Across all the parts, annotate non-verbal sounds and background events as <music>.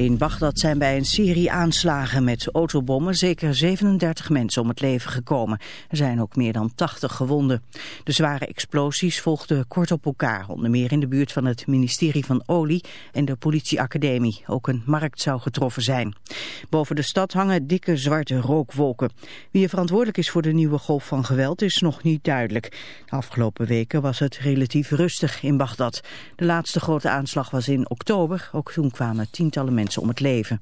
In Bagdad zijn bij een serie aanslagen met autobommen zeker 37 mensen om het leven gekomen. Er zijn ook meer dan 80 gewonden. De zware explosies volgden kort op elkaar, onder meer in de buurt van het ministerie van Olie en de politieacademie. Ook een markt zou getroffen zijn. Boven de stad hangen dikke zwarte rookwolken. Wie er verantwoordelijk is voor de nieuwe golf van geweld is nog niet duidelijk. De afgelopen weken was het relatief rustig in Bagdad. De laatste grote aanslag was in oktober. Ook toen kwamen tientallen mensen om het leven.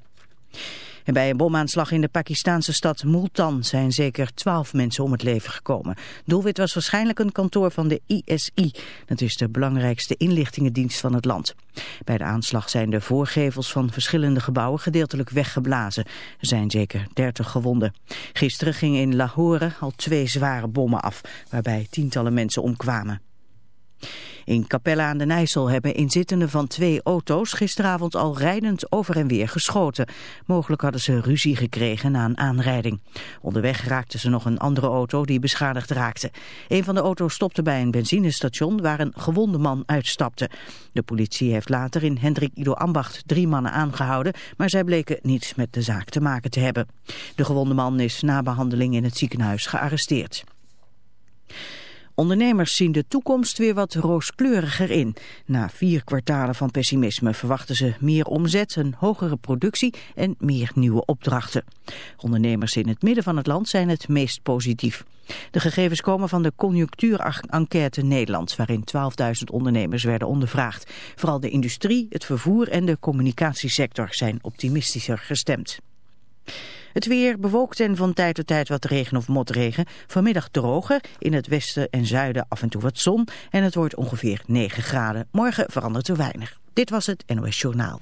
En bij een bomaanslag in de Pakistanse stad Multan zijn zeker twaalf mensen om het leven gekomen. Doelwit was waarschijnlijk een kantoor van de ISI. Dat is de belangrijkste inlichtingendienst van het land. Bij de aanslag zijn de voorgevels van verschillende gebouwen gedeeltelijk weggeblazen. Er zijn zeker dertig gewonden. Gisteren gingen in Lahore al twee zware bommen af, waarbij tientallen mensen omkwamen. In Capella aan den IJssel hebben inzittenden van twee auto's gisteravond al rijdend over en weer geschoten. Mogelijk hadden ze ruzie gekregen na een aanrijding. Onderweg raakten ze nog een andere auto die beschadigd raakte. Een van de auto's stopte bij een benzinestation waar een gewonde man uitstapte. De politie heeft later in Hendrik Ido Ambacht drie mannen aangehouden, maar zij bleken niets met de zaak te maken te hebben. De gewonde man is na behandeling in het ziekenhuis gearresteerd. Ondernemers zien de toekomst weer wat rooskleuriger in. Na vier kwartalen van pessimisme verwachten ze meer omzet, een hogere productie en meer nieuwe opdrachten. Ondernemers in het midden van het land zijn het meest positief. De gegevens komen van de conjunctuurenquête Nederland, waarin 12.000 ondernemers werden ondervraagd. Vooral de industrie, het vervoer en de communicatiesector zijn optimistischer gestemd. Het weer bewolkt en van tijd tot tijd wat regen of motregen. Vanmiddag droger, in het westen en zuiden af en toe wat zon. En het wordt ongeveer 9 graden. Morgen verandert er weinig. Dit was het NOS Journaal.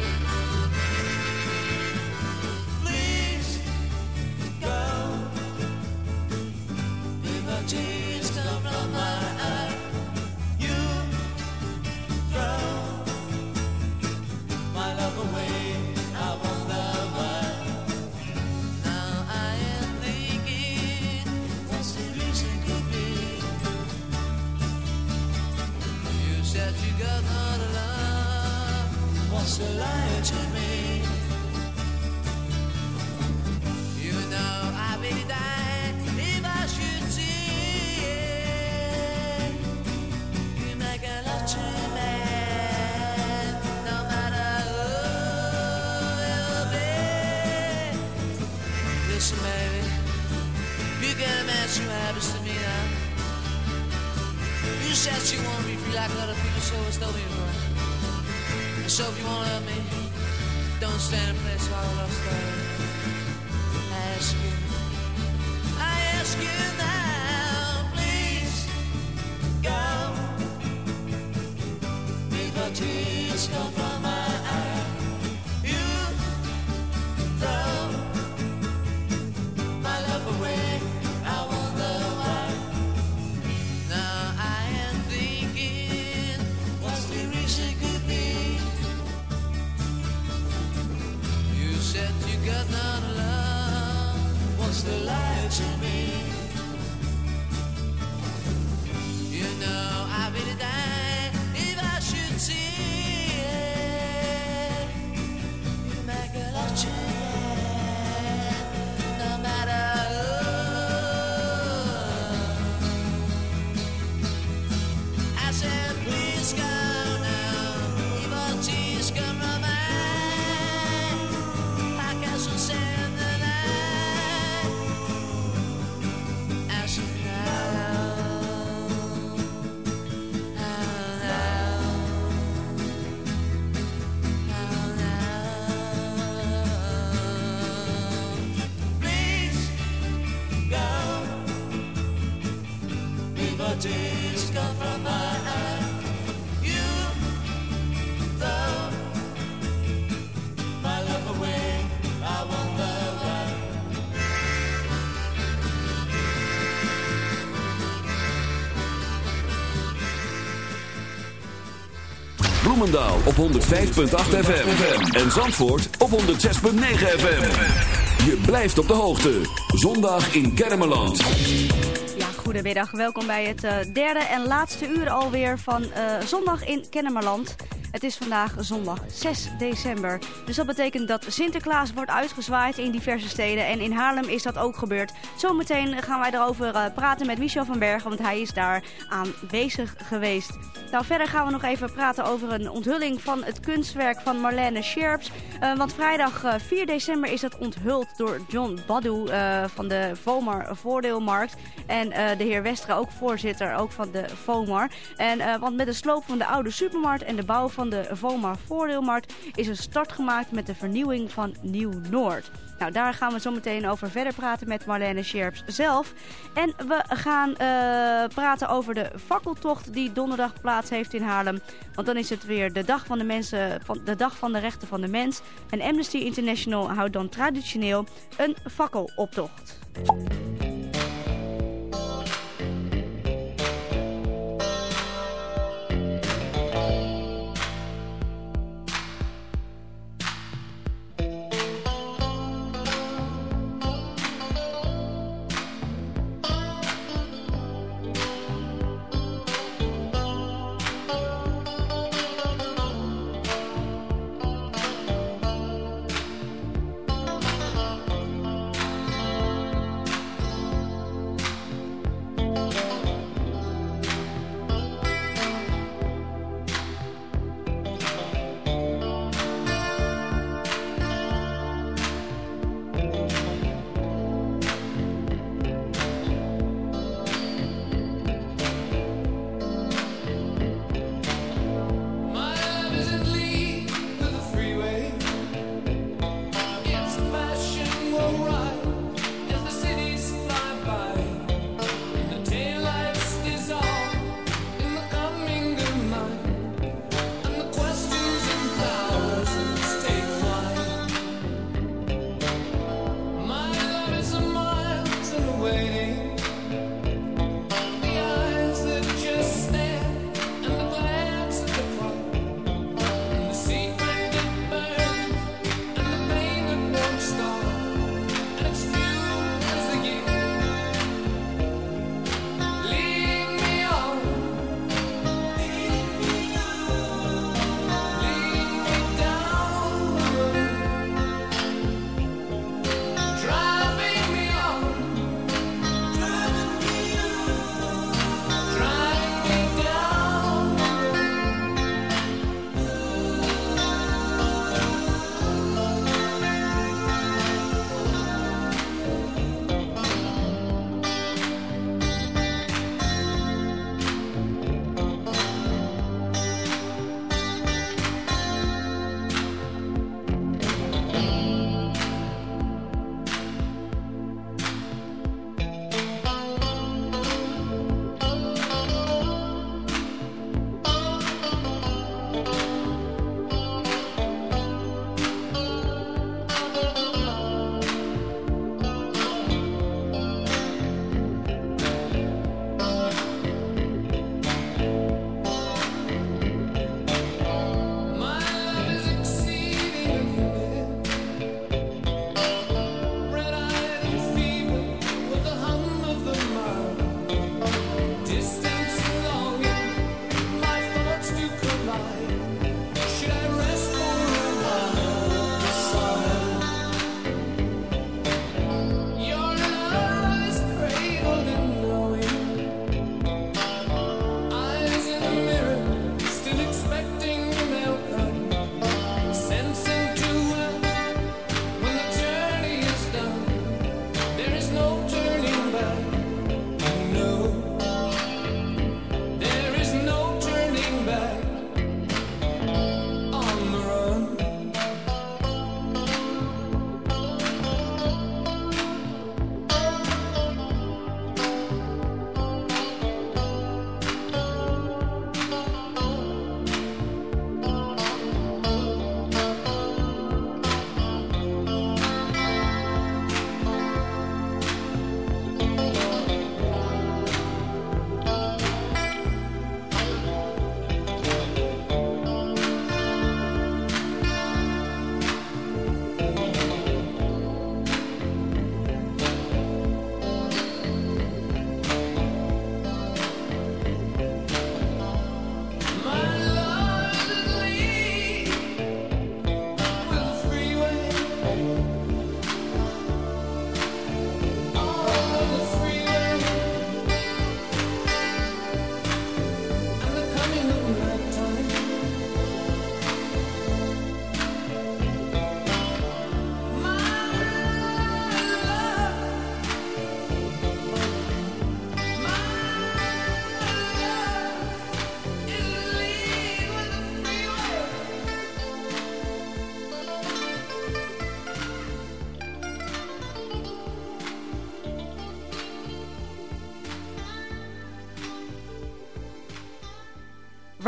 So it's told me. And so if you wanna help me, don't stand in place while I lost I ask you, Bloemendaal op 105.8 FM. En Zandvoort op 106.9 FM. Je blijft op de hoogte. Zondag in Kermeland. Ja, goedemiddag. Welkom bij het eh, derde en laatste uur alweer van eh, Zondag in Kennemerland. Het is vandaag zondag 6 december. Dus dat betekent dat Sinterklaas wordt uitgezwaaid in diverse steden. En in Haarlem is dat ook gebeurd. Zometeen gaan wij erover eh, praten met Michel van Bergen, want hij is daar aanwezig geweest. Nou, verder gaan we nog even praten over een onthulling van het kunstwerk van Marlene Scherps. Eh, want vrijdag eh, 4 december is dat onthuld door John Badu eh, van de Vomar Voordeelmarkt. En eh, de heer Westra, ook voorzitter ook van de Vomar. En, eh, want met de sloop van de oude supermarkt en de bouw van de Vomar Voordeelmarkt is een start gemaakt met de vernieuwing van Nieuw-Noord. Nou, daar gaan we zo meteen over verder praten met Marlene Scherps zelf. En we gaan eh, praten over de fakkeltocht die donderdag plaats heeft in Haarlem. Want dan is het weer de dag van de, mensen, van, de dag van de rechten van de mens. En Amnesty International houdt dan traditioneel een fakkeloptocht.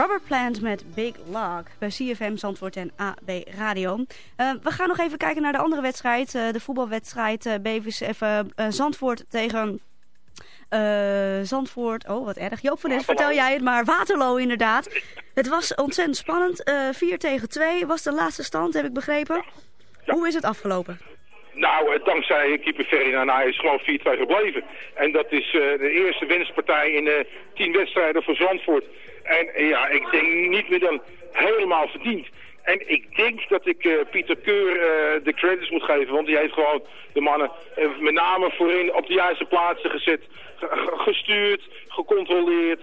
Rubber Plant met Big Log bij CFM Zandvoort en AB Radio. Eh, we gaan nog even kijken naar de andere wedstrijd. eh, de voetbalwedstrijd uh, BVC, uh, Zandvoort tegen Zandvoort. Oh, wat erg. Joop van Nes, vertel jij het maar. Waterloo inderdaad. Het was ontzettend spannend. 4 tegen 2 was de laatste stand, heb ik begrepen. Ja. Hoe is het afgelopen? Nou, dankzij keeper Ferdinand is gewoon 4-2 gebleven. En dat is uh, de eerste winstpartij in uh, 10 wedstrijden voor Zandvoort. En ja, ik denk niet meer dan helemaal verdiend. En ik denk dat ik uh, Pieter Keur de credits moet geven. Want die heeft gewoon de mannen met name voorin op de juiste plaatsen gezet. Gestuurd, gecontroleerd,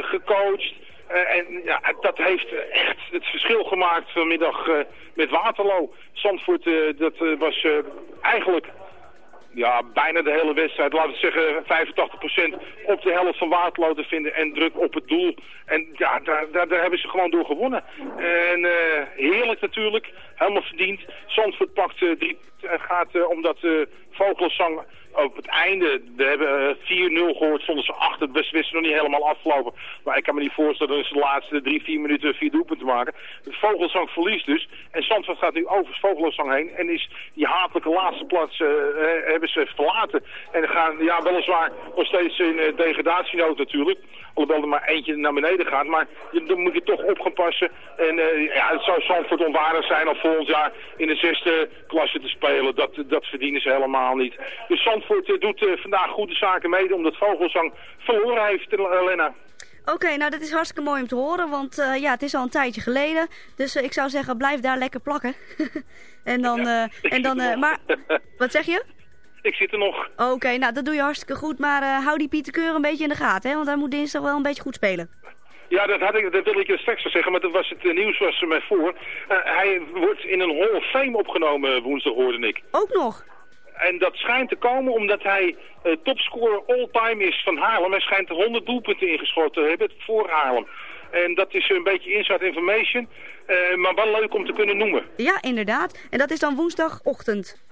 gecoacht. En ja, dat heeft echt het verschil gemaakt vanmiddag met Waterloo. Zandvoort, dat was eigenlijk ja, bijna de hele wedstrijd, laten we zeggen 85% op de helft van Waterloo te vinden en druk op het doel. En ja, daar, daar, hebben ze gewoon door gewonnen. En heerlijk natuurlijk, helemaal verdiend. Zandvoort pakt uh, en gaat uh, omdat uh, Vogelzang op het einde, we hebben 4-0 gehoord, stonden ze achter, we wisten nog niet helemaal afgelopen. Maar ik kan me niet voorstellen dat ze de laatste drie, vier minuten vier doelpunten maken. De Vogelzang verliest dus. En Zandvoort gaat nu over Vogelzang heen. En is die hatelijke laatste plaats uh, hebben ze verlaten. En gaan, ja, weliswaar nog steeds in uh, degradatienood natuurlijk. Alhoewel er maar eentje naar beneden gaat. Maar je, dan moet je toch op gaan passen. En ja, het zou Zandvoort onwaardig zijn om volgend jaar in de zesde klasse te spelen. Dat, dat verdienen ze helemaal niet. Dus Zandvoort uh, doet uh, vandaag goede zaken mede omdat Vogelzang verloren heeft, Lena. Oké, okay, nou dat is hartstikke mooi om te horen, want uh, ja, het is al een tijdje geleden. Dus uh, ik zou zeggen, blijf daar lekker plakken. <laughs> en dan, ja, uh, en dan maar, <laughs> wat zeg je? Ik zit er nog. Oké, okay, nou dat doe je hartstikke goed, maar hou die Pieter Keur een beetje in de gaten, hè, want hij moet dinsdag wel een beetje goed spelen. Ja, dat, had ik, dat wil ik je straks zeggen, maar dat was het nieuws was er mij voor. hij wordt in een Hall of Fame opgenomen woensdag, hoorde ik. Ook nog? En dat schijnt te komen omdat hij uh, topscorer all-time is van Haarlem. Hij schijnt 100 doelpunten ingeschoten te hebben voor Haarlem. En dat is een beetje inside information, uh, maar wel leuk om te kunnen noemen. Ja, inderdaad. En dat is dan woensdagochtend.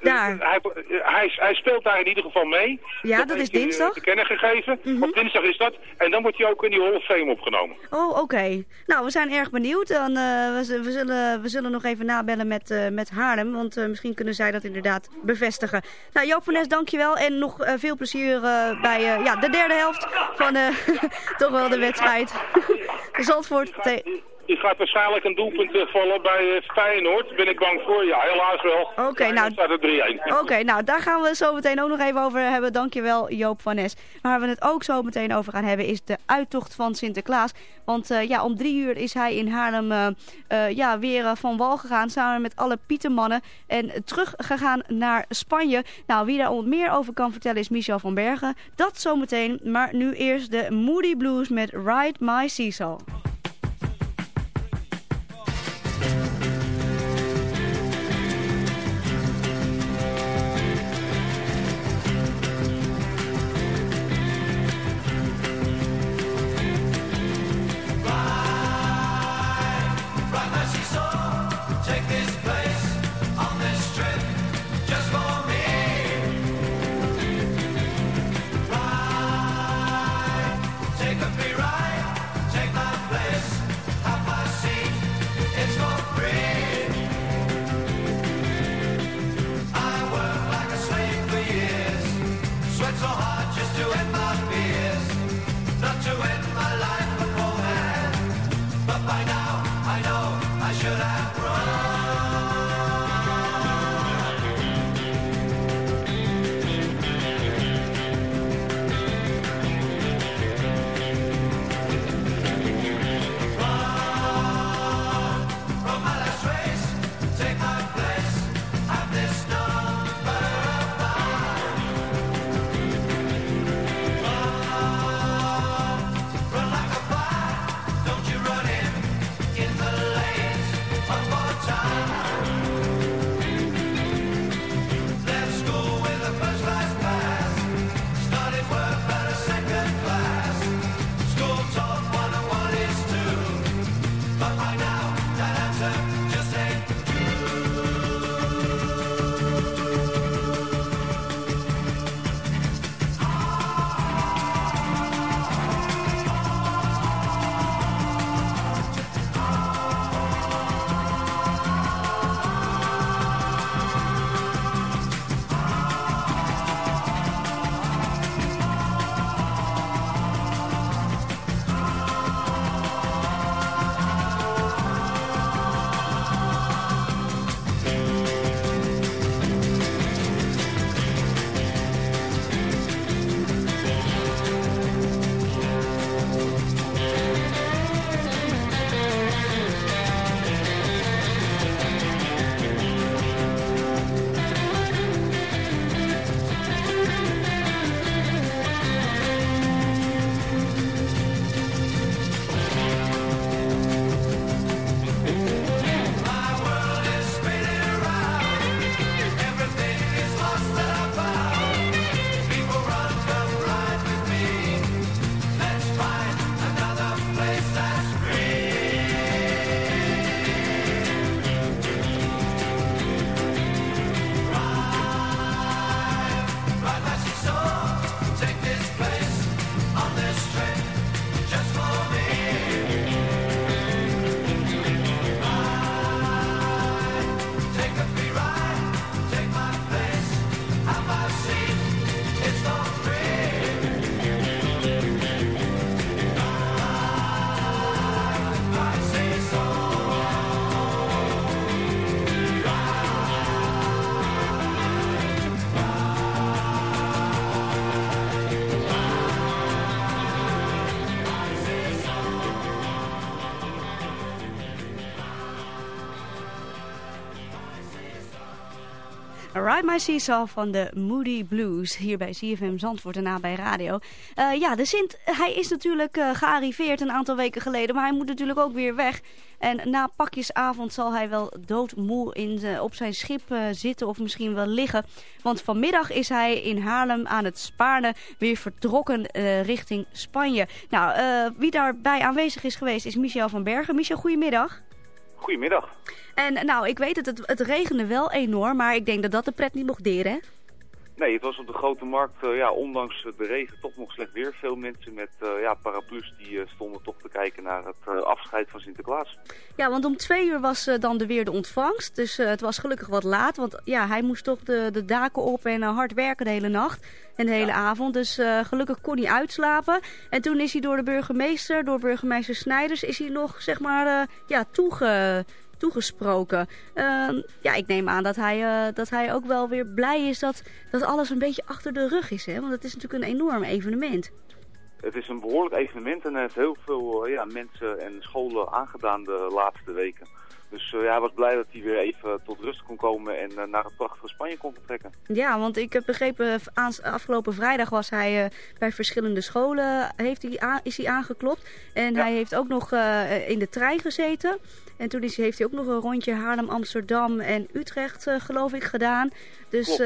Daar. Hij, hij, hij, speelt daar in ieder geval mee. Ja, dat, dat is dinsdag. te kennen gegeven. Mm -hmm. Op dinsdag is dat. En dan wordt hij ook in die Hall of Fame opgenomen. Oh, oké. Okay. Nou, we zijn erg benieuwd. Dan, uh, we, we, zullen, we zullen nog even nabellen met, uh, met Haarlem. Want uh, misschien kunnen zij dat inderdaad bevestigen. Nou, Joop van Nes, dankjewel. En nog veel plezier bij ja, de derde helft van <laughs> toch wel de wedstrijd. <laughs> Zandvoort die gaat waarschijnlijk een doelpunt vallen bij Feyenoord. Ben ik bang voor? Ja, helaas wel. Oké, okay, nou, Oké, okay, nou daar gaan we het zo meteen ook nog even over hebben. Dankjewel Joop van Nes. Waar we het ook zo meteen over gaan hebben is de uittocht van Sinterklaas. Want uh, ja, om drie uur is hij in Haarlem uh, uh, ja, weer van wal gegaan samen met alle Pietermannen. En teruggegaan naar Spanje. Nou, wie daar meer over kan vertellen is Michel van Bergen. Dat zometeen, maar nu eerst de Moody Blues met Ride My Seesaw. Ride My Seesaw van de Moody Blues. Hier bij CFM Zandvoort en na bij Radio. Uh, ja, de Sint, hij is natuurlijk uh, gearriveerd een aantal weken geleden. Maar hij moet natuurlijk ook weer weg. En na pakjesavond zal hij wel doodmoe in op zijn schip uh, zitten of misschien wel liggen. Want vanmiddag is hij in Haarlem aan het Spaarne weer vertrokken richting Spanje. Nou, wie daarbij aanwezig is geweest is Michel van Bergen. Michel, goedemiddag. Goedemiddag. En nou, ik weet het, het, het regende wel enorm, maar ik denk dat dat de pret niet mocht deren, hè? Nee, het was op de grote markt, uh, ja, ondanks de regen, toch nog slecht weer. Veel mensen met uh, ja, paraplu's die uh, stonden toch te kijken naar het afscheid van Sinterklaas. Ja, want om twee uur was dan de weer de ontvangst. Dus het was gelukkig wat laat, want ja, hij moest toch de, de daken op en hard werken de hele nacht en de hele ja. avond. Dus gelukkig kon hij uitslapen. En toen is hij door de burgemeester, door burgemeester Snijders, is hij nog, zeg maar, ja, toege toegesproken. Uh, ja, ik neem aan dat hij, uh, dat hij ook wel weer blij is dat, dat alles een beetje achter de rug is. Hè? Want het is natuurlijk een enorm evenement. Het is een behoorlijk evenement en hij heeft heel veel uh, ja, mensen en scholen aangedaan de laatste weken. Dus uh, ja, hij was blij dat hij weer even tot rust kon komen en uh, naar het prachtige Spanje kon vertrekken. Ja, want ik heb begrepen, afgelopen vrijdag was hij uh, bij verschillende scholen heeft hij is hij aangeklopt. En ja. hij heeft ook nog in de trein gezeten. En toen is, heeft hij ook nog een rondje Haarlem, Amsterdam en Utrecht, geloof ik, gedaan. Dus, Klopt,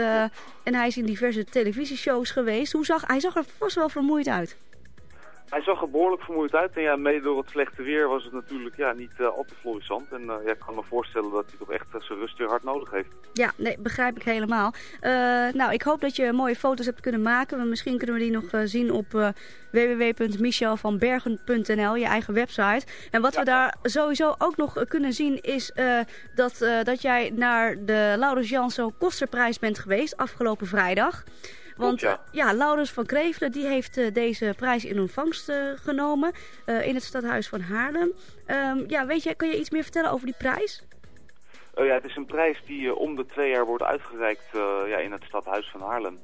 en hij is in diverse televisieshows geweest. Hoe zag, hij zag er vast wel vermoeid uit. Hij zag er behoorlijk vermoeid uit. En ja, mede door het slechte weer was het natuurlijk ja, niet uh, al te florissant. En uh, ja, ik kan me voorstellen dat hij toch echt uh, zijn rust weer hard nodig heeft. Ja, nee, begrijp ik helemaal. nou, ik hoop dat je mooie foto's hebt kunnen maken. Misschien kunnen we die nog zien op www.michelvanbergen.nl, je eigen website. En wat ja. we daar sowieso ook nog kunnen zien is dat, dat jij naar de Laurens Jansson Kosterprijs bent geweest afgelopen vrijdag. Want ja. ja, Laurens van Krevelen die heeft uh, deze prijs in ontvangst uh, genomen in het stadhuis van Haarlem. Um, ja, weet je, kan je iets meer vertellen over die prijs? ja, het is een prijs die om de twee jaar wordt uitgereikt ja, in het stadhuis van Haarlem.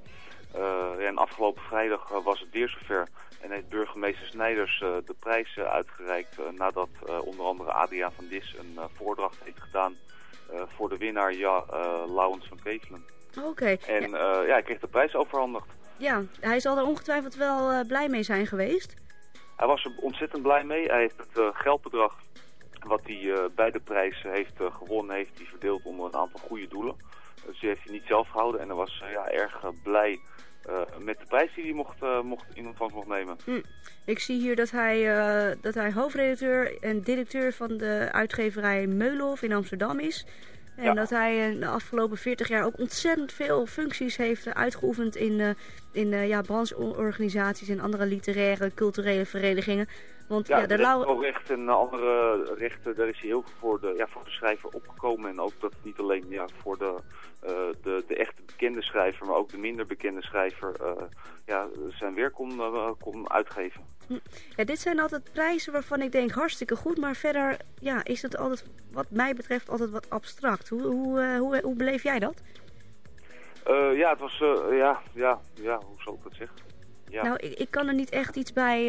en afgelopen vrijdag was het weer zover en heeft burgemeester Snijders de prijs uitgereikt nadat onder andere Adriaan van Dis een voordracht heeft gedaan voor de winnaar ja, Laurens van Krevelen. Oké. Okay. En ja. Uh, ja, hij kreeg de prijs overhandigd. Ja, hij zal er ongetwijfeld wel uh, blij mee zijn geweest. Hij was er ontzettend blij mee. Hij heeft het uh, geldbedrag wat hij bij de prijs heeft gewonnen, heeft hij verdeeld onder een aantal goede doelen. Dus die heeft hij niet zelf gehouden en hij was ja, erg blij met de prijs die hij mocht, mocht in ontvangst mocht nemen. Hm. Ik zie hier dat hij, dat hij hoofdredacteur en directeur van de uitgeverij Meulhof in Amsterdam is. En ja. dat hij de afgelopen 40 jaar ook ontzettend veel functies heeft uitgeoefend in, uh, in uh, ja, brancheorganisaties en andere literaire, culturele verenigingen. Want, ja, ja de, de recht en andere rechten, daar is hij heel veel voor de, ja, voor de schrijver opgekomen. En ook dat niet alleen ja, voor de, de, de echte bekende schrijver, maar ook de minder bekende schrijver ja, zijn werk kon, kon uitgeven. Ja, dit zijn altijd prijzen waarvan ik denk hartstikke goed, maar verder ja, is het altijd, wat mij betreft, altijd wat abstract. Hoe, hoe, hoe, hoe beleef jij dat? Uh, ja, het was, uh, ja, ja, ja, hoe zal ik dat zeggen? Ja. Nou, ik, ik kan er niet echt iets bij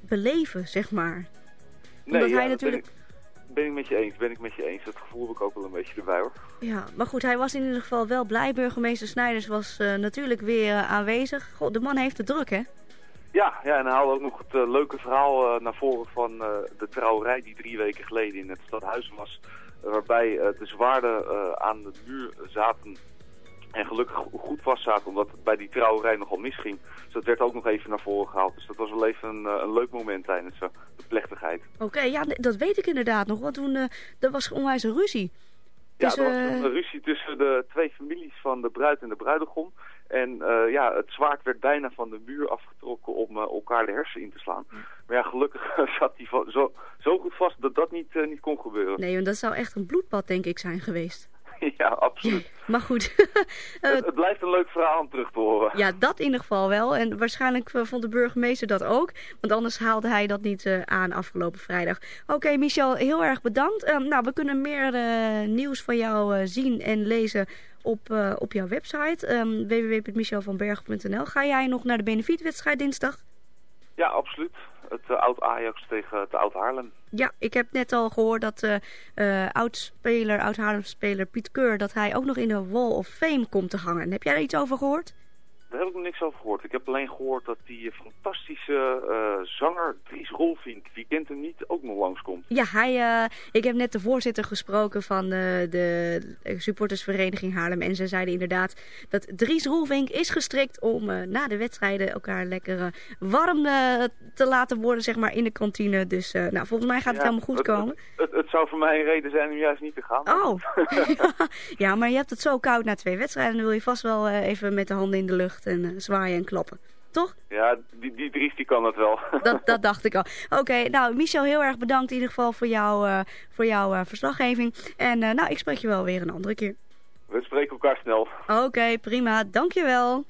beleven, zeg maar. Nee, Omdat ja, hij natuurlijk... Ben ik, met je eens, ben ik met je eens. Dat gevoel heb ik ook wel een beetje erbij hoor. Ja, maar goed, hij was in ieder geval wel blij. Burgemeester Snijders was natuurlijk weer aanwezig. God, de man heeft het druk, hè? Ja, ja, en hij haalde ook nog het uh, leuke verhaal naar voren van de trouwerij die drie weken geleden in het stadhuis was. waarbij de zwaarden aan de muur zaten en gelukkig goed vast zaten, omdat het bij die trouwerij nogal misging. Dus dat werd ook nog even naar voren gehaald. Dus dat was wel even een, een leuk moment tijdens de plechtigheid. Oké, okay, ja, dat weet ik inderdaad nog, want toen er was onwijs een ruzie. Ja, dus, er was een ruzie tussen de twee families van de bruid en de bruidegom. En uh, ja, het zwaard werd bijna van de muur afgetrokken om uh, elkaar de hersen in te slaan. Maar ja, gelukkig <laughs> zat hij zo, zo goed vast dat dat niet, uh, niet kon gebeuren. Nee, want dat zou echt een bloedbad denk ik zijn geweest. <laughs> ja, absoluut. Maar goed. <laughs> het, het, blijft een leuk verhaal om terug te horen. Ja, dat in ieder geval wel. En waarschijnlijk vond de burgemeester dat ook. Want anders haalde hij dat niet uh, aan afgelopen vrijdag. Oké, okay, Michel, heel erg bedankt. Uh, nou, we kunnen meer nieuws van jou zien en lezen op, op jouw website. Um, www.michelvanberg.nl Ga jij nog naar de benefietwedstrijd dinsdag? Ja, absoluut. Het oud Ajax Ajax tegen het Oud Haarlem. Ja, ik heb net al gehoord dat uh, uh, oud-speler, oud-Haarlem-speler Piet Keur... dat hij ook nog in de Wall of Fame komt te hangen. Heb jij daar iets over gehoord? Daar heb ik nog niks over gehoord. Ik heb alleen gehoord dat die fantastische uh, zanger Dries Rolfink, wie kent hem niet, ook nog langskomt. Ja, hij, uh, ik heb net de voorzitter gesproken van uh, de supportersvereniging Haarlem. En ze zeiden inderdaad dat Dries Rolfink is gestrikt om na de wedstrijden elkaar lekker warm te laten worden, zeg maar, in de kantine. Dus nou, volgens mij gaat het ja, helemaal goed het, komen. Het, het, het, zou voor mij een reden zijn om juist niet te gaan. Oh, <laughs> ja, maar je hebt het zo koud na twee wedstrijden. Dan wil je vast wel even met de handen in de lucht en uh, zwaaien en klappen. Toch? Ja, die, die Dries die kan dat wel. <laughs> dat, dat dacht ik al. Oké, okay, nou Michel, heel erg bedankt in ieder geval voor, jou, uh, voor jouw uh, verslaggeving. En nou, ik spreek je wel weer een andere keer. We spreken elkaar snel. Oké, okay, prima. Dankjewel.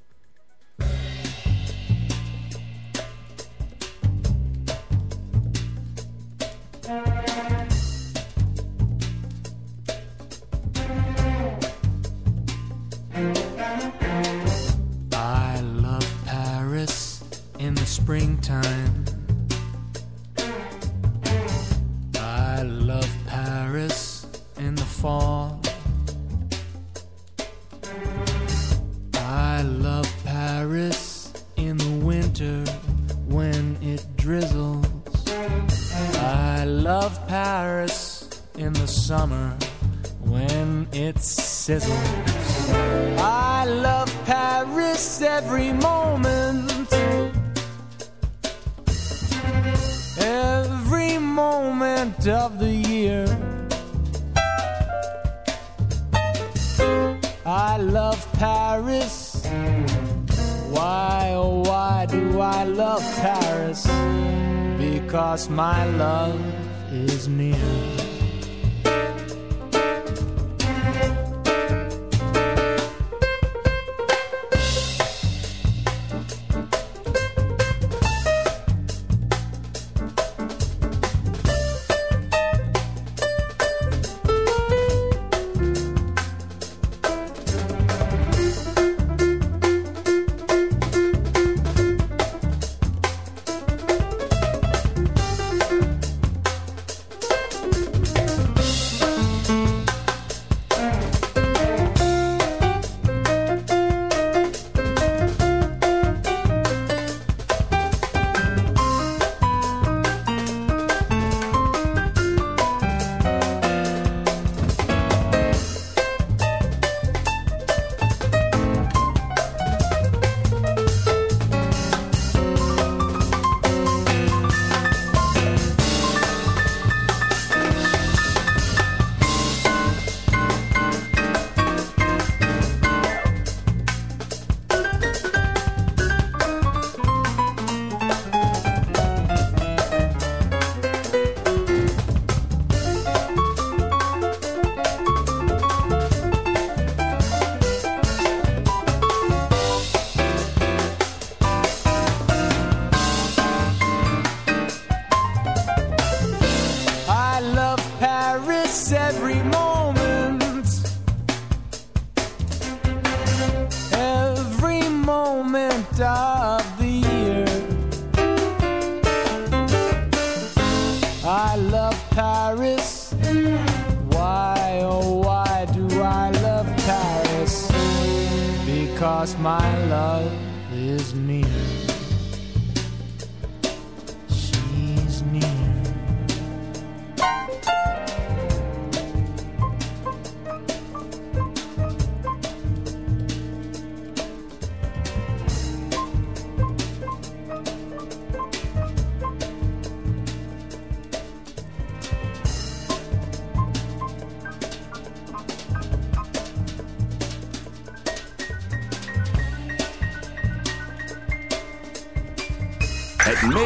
Springtime. I love Paris in the fall. I love Paris in the winter when it drizzles. I love Paris in the summer when it sizzles.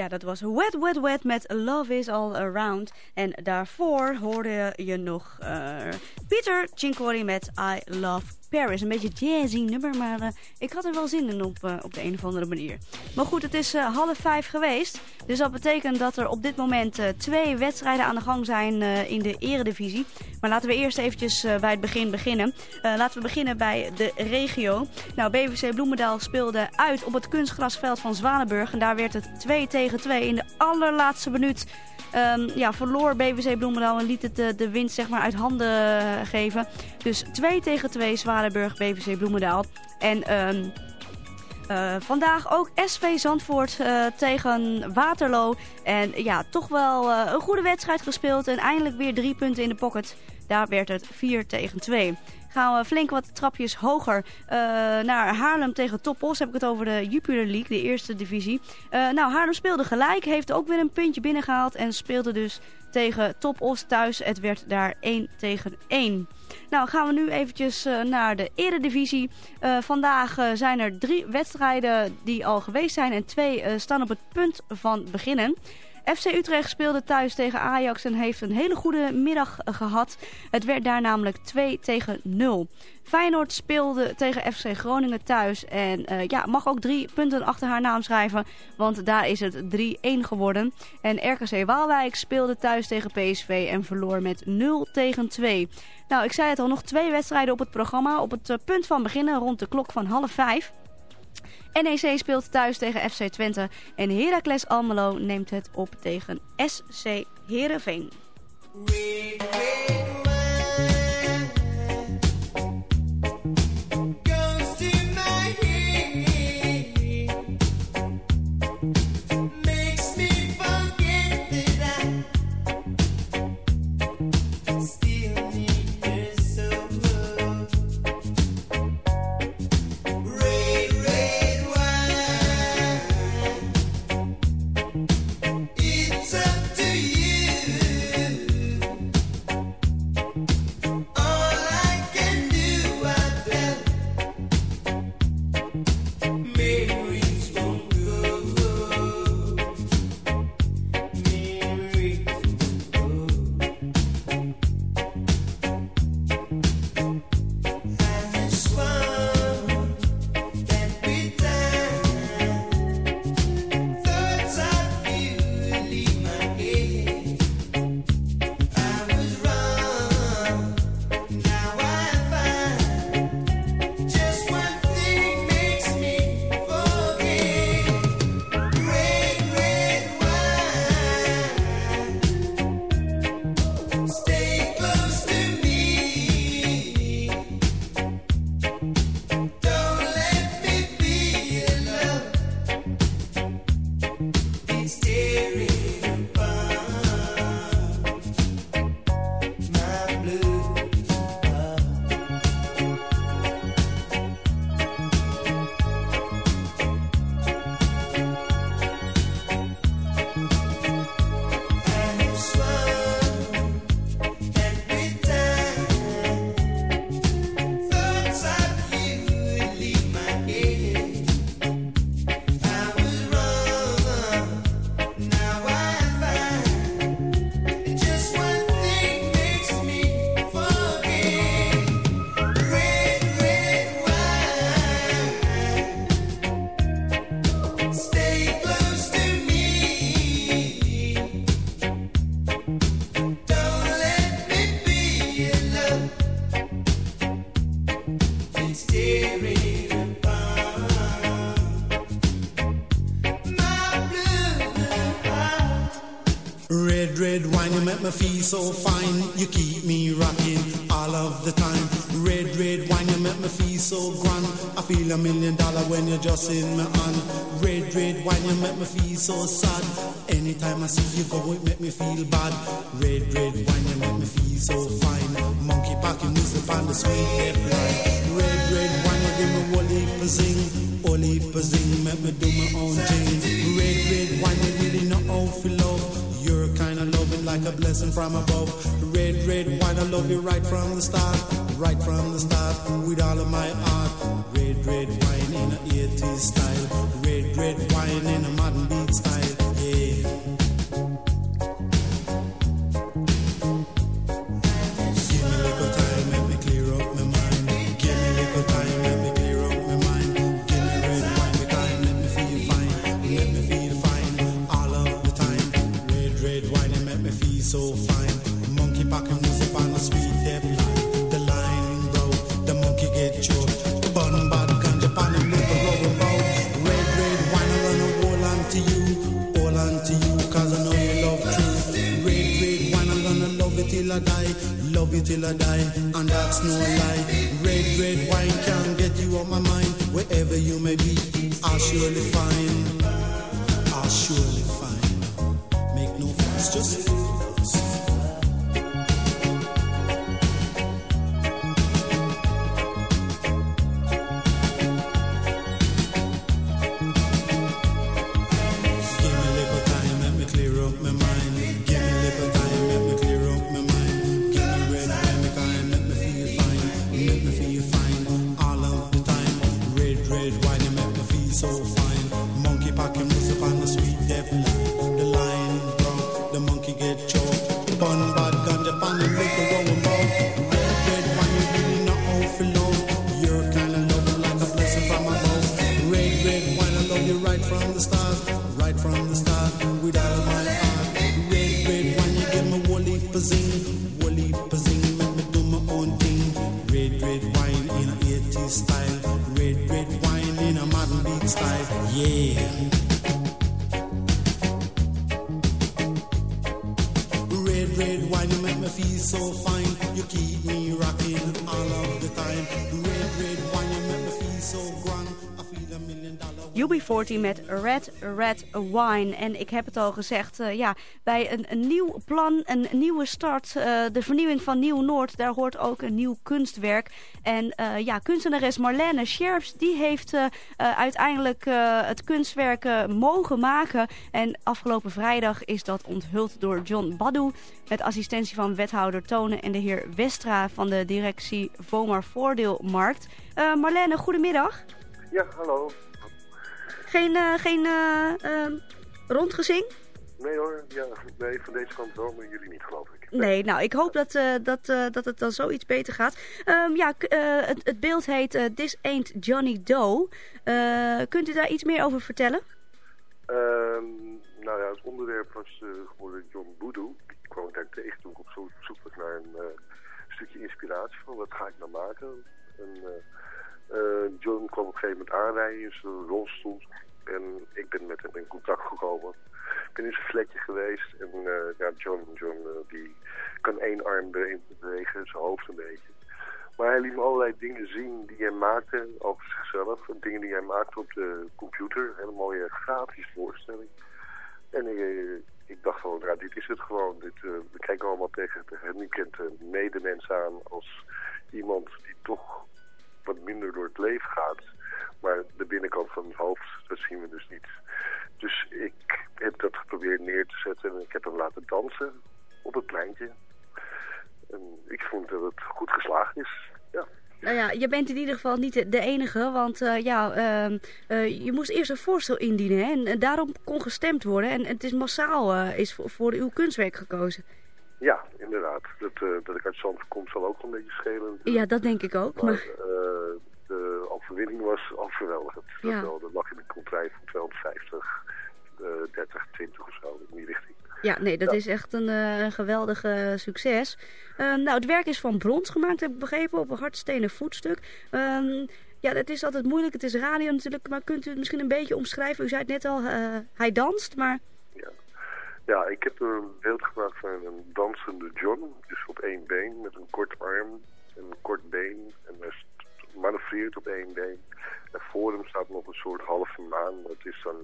Ja, dat was Wet Wet Wet met Love Is All Around. En daarvoor hoorde je nog eh, Pieter Cincori met I Love Paris. Een beetje jazzy nummer, maar eh, ik had er wel zin in op, eh, op de een of andere manier. Maar goed, het is eh, half vijf geweest. Dus dat betekent dat er op dit moment twee wedstrijden aan de gang zijn in de eredivisie. Maar laten we eerst eventjes bij het begin beginnen. Laten we beginnen bij de regio. Nou, BVC Bloemendaal speelde uit op het kunstgrasveld van Zwanenburg. En daar werd het 2 tegen 2 in de allerlaatste minuut. Ehm, ja, verloor BVC Bloemendaal en liet het de, de winst zeg maar, uit handen geven. Dus 2 tegen 2 Zwanenburg, BVC Bloemendaal. En ehm, eh, vandaag ook SV Zandvoort eh, tegen Waterloo. En ja, toch wel eh, een goede wedstrijd gespeeld. En eindelijk weer drie punten in de pocket. Daar werd het 4 tegen 2. Gaan we flink wat trapjes hoger naar Haarlem tegen Topos. Heb ik het over de Jupiler League, de eerste divisie. Nou, Haarlem speelde gelijk. Heeft ook weer een puntje binnengehaald. En speelde dus tegen Topos thuis. Het werd daar 1 tegen 1. Nou, gaan we nu eventjes eh, naar de eredivisie. Eh, vandaag eh, zijn er drie wedstrijden die al geweest zijn. En twee staan op het punt van beginnen. FC Utrecht speelde thuis tegen Ajax en heeft een hele goede middag eh, gehad. Het werd daar namelijk 2 tegen 0. Feyenoord speelde tegen FC Groningen thuis. En eh, ja, mag ook drie punten achter haar naam schrijven. Want daar is het 3-1 geworden. En RKC Waalwijk speelde thuis tegen PSV en verloor met 0 tegen 2. Nou, ik zei het al, nog twee wedstrijden op het programma. Op het eh, punt van beginnen rond de klok van half vijf. NEC speelt thuis tegen FC Twente. En Heracles Almelo neemt het op tegen SC Heerenveen. We. just in my hand. Red, red wine, you make me feel so sad. Anytime I see you go, it make me feel bad. die, and that's no UB40 met Red Red Wine. En ik heb het al gezegd, eh, ja, bij een, een nieuw plan, een nieuwe start, eh, de vernieuwing van Nieuw-Noord, daar hoort ook een nieuw kunstwerk. En eh, ja, kunstenares Marlene Scherps, die heeft uiteindelijk het kunstwerk mogen maken. En afgelopen vrijdag is dat onthuld door John Badu, met assistentie van wethouder Tonen en de heer Westra van de directie Vomar Voordeelmarkt. Marlene, goedemiddag. Ja, hallo. Geen, eh, geen eh, ehm, rondgezing? Nee hoor, ja, nee, van deze kant wel, maar jullie niet geloof ik. Nee, nou, ik hoop dat, eh, dat, dat het dan zoiets beter gaat. Ehm, ja, het, het beeld heet This Ain't Johnny Doe. Kunt u daar iets meer over vertellen? Ehm, nou ja, het onderwerp was geworden John Boodoo. Ik kwam daar tegen toen ik op zo- op zoek was naar een stukje inspiratie van wat ga ik nou maken. En, John kwam op een gegeven moment aanrijden in zijn rolstoel. En ik ben met hem in contact gekomen. Ik ben in zijn vlekje geweest. En eh, ja, John, John eh, die kan één arm be- bewegen, zijn hoofd een beetje. Maar hij liet me allerlei dingen zien die hij maakte over zichzelf. En dingen die hij maakte op de computer. Een hele mooie grafische voorstelling. En eh, ik dacht van, nou, dit is het gewoon. Dit, eh, we kijken allemaal tegen de gehandicapte medemens aan als iemand die toch wat minder door het leven gaat. Maar de binnenkant van het hoofd, dat zien we dus niet. Dus ik heb dat geprobeerd neer te zetten en ik heb hem laten dansen op het pleintje. En ik vond dat het goed geslaagd is. Ja. Nou ja, je bent in ieder geval niet de, enige, want eh, ja, ehm, eh, je moest eerst een voorstel indienen en, daarom kon gestemd worden. En het is massaal eh, is voor, voor uw kunstwerk gekozen. Ja, inderdaad. Dat, eh, dat ik uit Zandvoort kom zal ook een beetje schelen. Ja, dat denk ik ook. Maar Maar, eh, de overwinning was overweldigend. Dat Ja. wel, dat lag in een contract van 250, eh 30, 20 of zo in die richting. ja, nee, dat Ja. is echt een, eh, een geweldig succes. Ehm, nou, het werk is van brons gemaakt, heb ik begrepen, op een hardstenen voetstuk. Ehm, ja, het is altijd moeilijk, het is radio natuurlijk, maar kunt u het misschien een beetje omschrijven? U zei het net al, hij danst, maar... Ja, ik heb een beeld gemaakt van een dansende John. Dus op één been met een kort arm en een kort been. En hij manoeuvreert op één been. En voor hem staat nog een soort halve maan. Dat is dan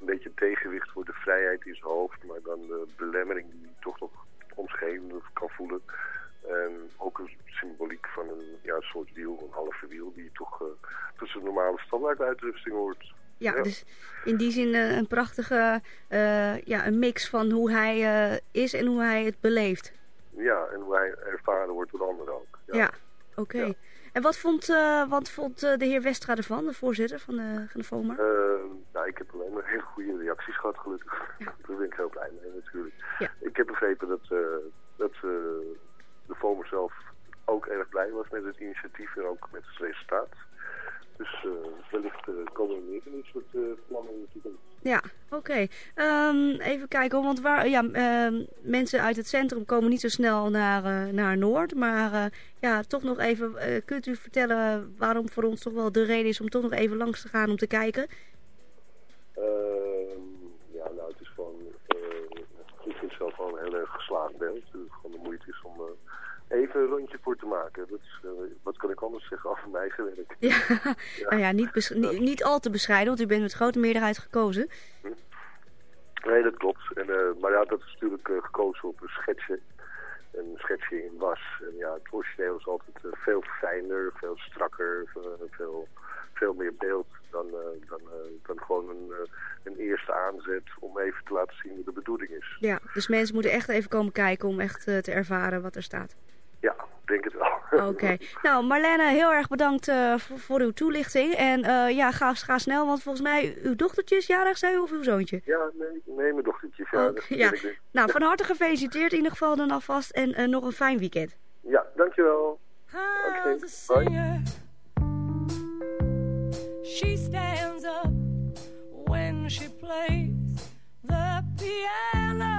een beetje tegenwicht voor de vrijheid in zijn hoofd. Maar dan de belemmering die hij toch nog om kan voelen. En ook een symboliek van een ja, soort wiel, een halve wiel. Die toch uh, tussen normale standaarduitrusting hoort. Ja, dus in die zin eh, een prachtige uh, ja, een mix van hoe hij uh, is en hoe hij het beleeft. Ja, en hoe hij ervaren wordt door anderen ook. Ja, ja oké. Okay. Ja. En wat vond, uh, wat vond de heer Westra ervan, de voorzitter van de, van de FOMA? nou, ik heb alleen maar hele goede reacties gehad, gelukkig. <laughs> Daar ben ik heel blij mee natuurlijk. Ik heb begrepen dat, dat de FOMA zelf ook erg blij was met het initiatief en ook met het resultaat. Dus uh, wellicht uh, komen er meer van dit soort uh, plannen in de toekomst. Ja, oké. Okay. Um, even kijken, want waar, ja, uh, mensen uit het centrum komen niet zo snel naar, naar Noord. Maar ja, toch nog even, kunt u vertellen waarom voor ons toch wel de reden is om toch nog even langs te gaan om te kijken? Ehm, ja, nou, het is gewoon, ik vind zelf gewoon een heel erg geslaagd beeld. Het gewoon de moeite is om even een rondje voor te maken. Dat is, wat kan ik anders zeggen af mijn eigen werk. Ja, ja. nou ja, niet, niet, niet, al te bescheiden, want u bent met grote meerderheid gekozen. Hm? Nee, dat klopt. En, uh, maar ja, dat is natuurlijk uh, gekozen op een schetsje. Een schetsje in was. En ja, het origineel is altijd veel fijner, veel strakker, veel, veel meer beeld dan, dan, dan gewoon een, een eerste aanzet om even te laten zien wat de bedoeling is. Ja, dus mensen moeten echt even komen kijken om echt te ervaren wat er staat. Ja, denk het wel. <laughs> Oké. Nou, Marlene, heel erg bedankt eh, voor, uw toelichting. En eh, ja, ga, ga, snel, want volgens mij uw dochtertje is jarig, zei u, of uw zoontje? Ja, nee, mijn dochtertje is jarig. Ja. Dus. Nou, van harte gefeliciteerd in ieder geval dan alvast. En eh, nog een fijn weekend. Ja, dankjewel. Oké, okay, bye. She stands up when she plays the piano.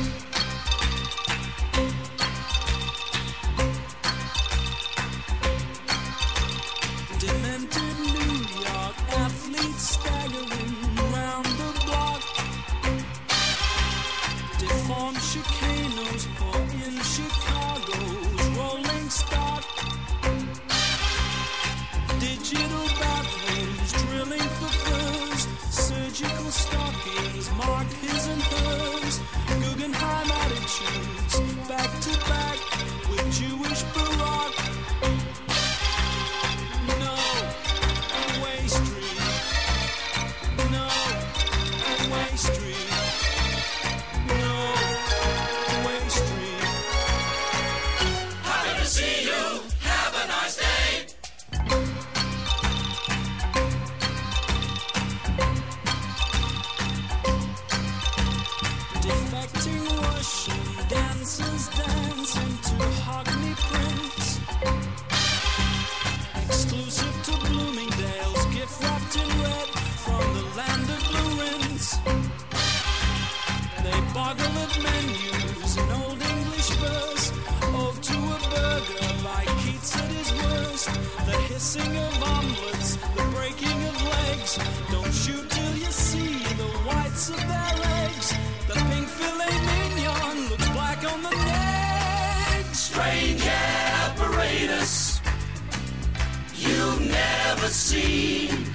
Never seen.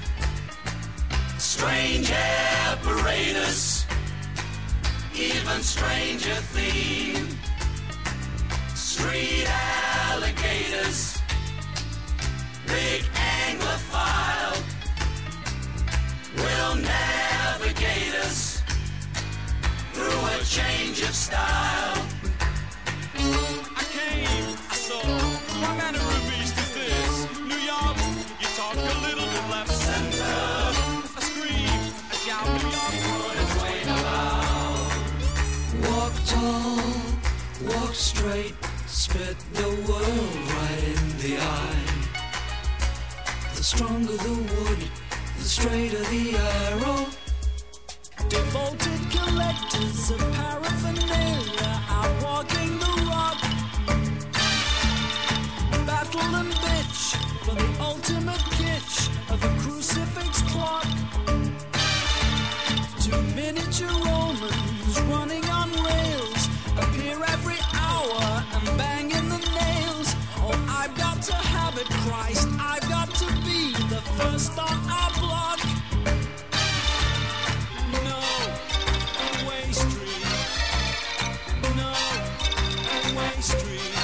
Strange apparatus, even stranger theme. Street alligators, big anglophile, will navigate us through a change of style. I came, I saw. What manner of straight, spit the world right in the eye. The stronger the wood, the straighter the arrow. Devoted collectors of paraphernalia out walking the rock. Battle and bitch for the ultimate kitsch of a crucifix clock. Two miniature Christ. I've got to be the first on our block. No way street. No way street.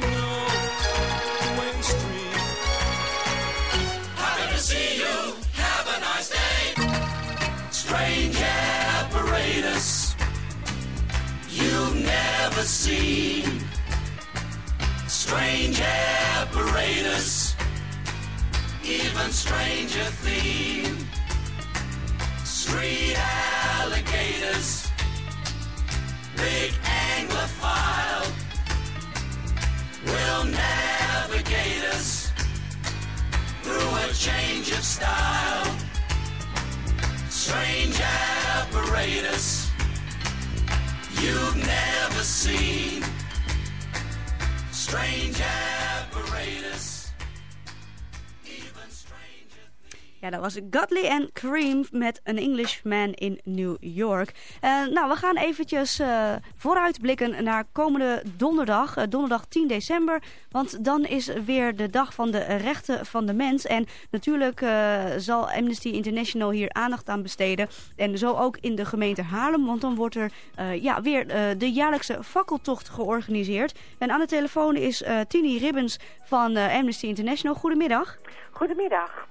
No way street. Happy to see you. Have a nice day. Strange apparatus you've never seen. Strange apparatus, even stranger theme. Street alligators, big anglophile, will navigate us through a change of style. Strange apparatus you've never seen. Strange Ja, dat was Godley en Cream met An Englishman in New York. Eh, nou, we gaan eventjes eh, vooruitblikken naar komende donderdag, eh, donderdag 10 december. Want dan is weer de dag van de rechten van de mens. En natuurlijk zal Amnesty International hier aandacht aan besteden. En zo ook in de gemeente Haarlem, want dan wordt er ja, weer de jaarlijkse fakkeltocht georganiseerd. En aan de telefoon is Tini Ribbens van Amnesty International. Goedemiddag. Goedemiddag.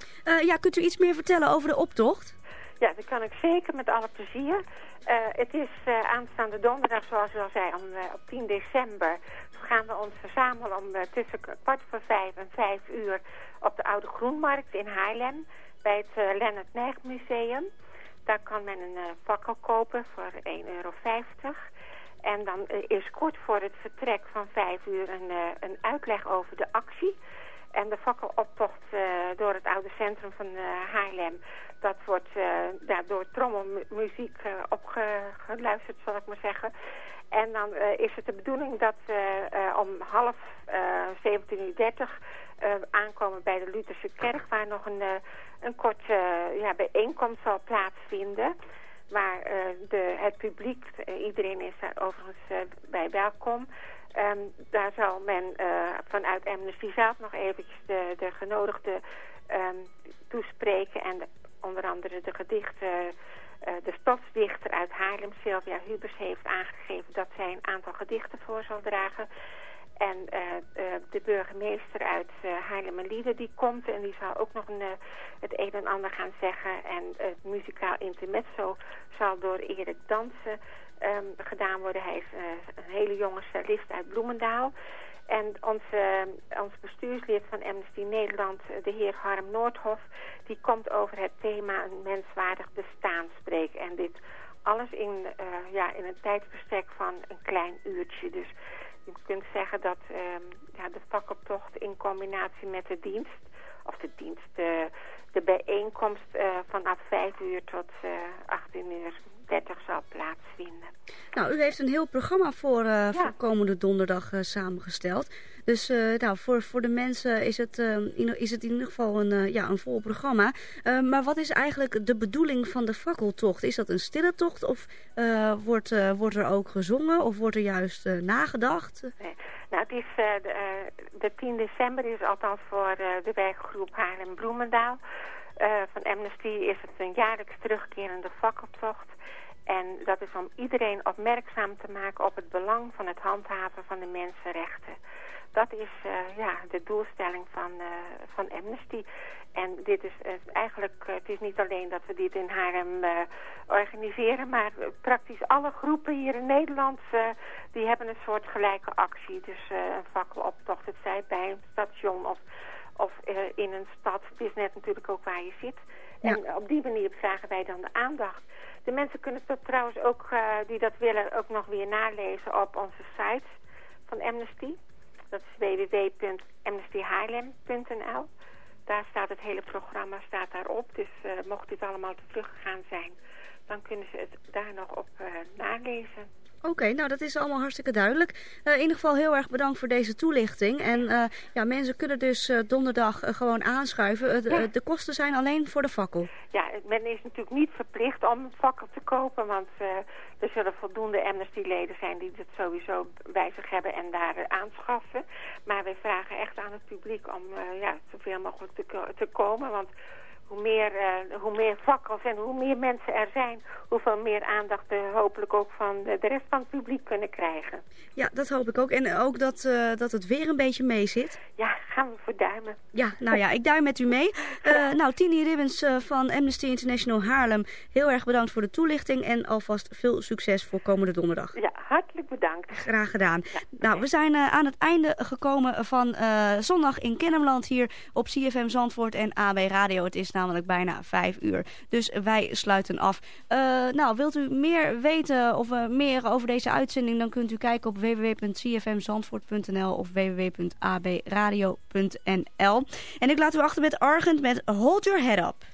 Ja, kunt u iets meer vertellen over de optocht? Ja, dat kan ik zeker met alle plezier. Eh, het is eh, aanstaande donderdag, zoals u al zei, om, eh, op 10 december. gaan we ons verzamelen om tussen kwart voor vijf en vijf uur op de Oude Groenmarkt in Haarlem. Bij het eh, Lennart Museum. Daar kan men een fakkel kopen voor 1,50 euro. En dan is kort voor het vertrek van vijf uur een, een uitleg over de actie. En de fakkeloptocht eh, door het oude centrum van eh, Haarlem, dat wordt eh, ja, door trommelmuziek opgeluisterd, zal ik maar zeggen. En dan is het de bedoeling dat om half uh, 17.30 uur aankomen bij de Lutherse kerk, waar nog een, uh, een korte ja, bijeenkomst zal plaatsvinden. Waar uh, de, het publiek, uh, iedereen is daar overigens uh, bij welkom. Um, daar zal men uh, vanuit Amnesty zelf nog eventjes de, de genodigden um, toespreken. En de, onder andere de gedichten, uh, de stadsdichter uit Haarlem, Sylvia Hubers, heeft aangegeven dat zij een aantal gedichten voor zal dragen. En uh, de burgemeester uit Haarlem en Lieden die komt en die zal ook nog een, het een en ander gaan zeggen. En het muzikaal intermezzo zal door Erik Dansen um, gedaan worden. Hij is een hele jonge cellist uit Bloemendaal. En onze, ons bestuurslid van Amnesty Nederland, de heer Harm Noordhof, die komt over het thema een menswaardig bestaan spreken. En dit alles in, ja, in een tijdsbestek van een klein uurtje. Dus je kunt zeggen dat um, ja, de fakkeltocht in combinatie met de dienst, of de dienst, de, bijeenkomst vanaf 5 uur tot uh, 18 uur zal plaatsvinden. Nou, u heeft een heel programma voor, eh, voor komende donderdag eh, samengesteld. Dus eh, nou, voor, voor de mensen is het, in, is het in ieder geval een, ja, een vol programma. Maar wat is eigenlijk de bedoeling van de fakkeltocht? Is dat een stille tocht of wordt, wordt er ook gezongen of wordt er juist nagedacht? Nee. Nou, het is, de, de 10 december is althans voor de werkgroep Haarlem-Bloemendaal. Eh, van Amnesty is het een jaarlijks terugkerende fakkeltocht. En dat is om iedereen opmerkzaam te maken op het belang van het handhaven van de mensenrechten. Dat is eh, ja, de doelstelling van, eh, van Amnesty. En dit is eh, eigenlijk, het is niet alleen dat we dit in Haarlem organiseren, maar praktisch alle groepen hier in Nederland, die hebben een soort gelijke actie. Dus een fakkeloptocht, het zij bij een station of, of in een stad. Het is net natuurlijk ook waar je zit. En op die manier vragen wij dan de aandacht. De mensen kunnen het trouwens ook, eh, die dat willen, ook nog weer nalezen op onze site van Amnesty. Dat is www.amnestyhaarlem.nl. Daar staat het hele programma staat daarop. Dus eh, mocht dit allemaal te zijn, dan kunnen ze het daar nog op eh, nalezen. Oké, nou dat is allemaal hartstikke duidelijk. Eh, in ieder geval heel erg bedankt voor deze toelichting. En eh, ja, mensen kunnen dus eh, donderdag gewoon aanschuiven. De- Ja. de kosten zijn alleen voor de fakkel. Ja, men is natuurlijk niet verplicht om een fakkel te kopen, want er zullen voldoende Amnesty-leden zijn die het sowieso bij zich hebben en daar aanschaffen. Maar wij vragen echt aan het publiek om ja, zoveel mogelijk te, te komen, want hoe meer, eh, hoe meer en hoe meer mensen er zijn, hoeveel meer aandacht we hopelijk ook van de, de rest van het publiek kunnen krijgen. Ja, dat hoop ik ook. En ook dat, eh, dat het weer een beetje mee zit. Ja, gaan we voor duimen. Ja, nou ja, ik duim met u mee. <laughs> Eh, nou, Tini Ribbens van Amnesty International Haarlem, heel erg bedankt voor de toelichting en alvast veel succes voor komende donderdag. Ja, hartelijk bedankt. Graag gedaan. Nou, we zijn aan het einde gekomen van zondag in Kennemerland hier op CFM Zandvoort en AB Radio. Het is namelijk bijna vijf uur, dus wij sluiten af. Eh, nou, wilt u meer weten of eh, meer over deze uitzending, dan kunt u kijken op www.cfmzandvoort.nl of www.abradio.nl. En ik laat u achter met Argent met Hold Your Head Up.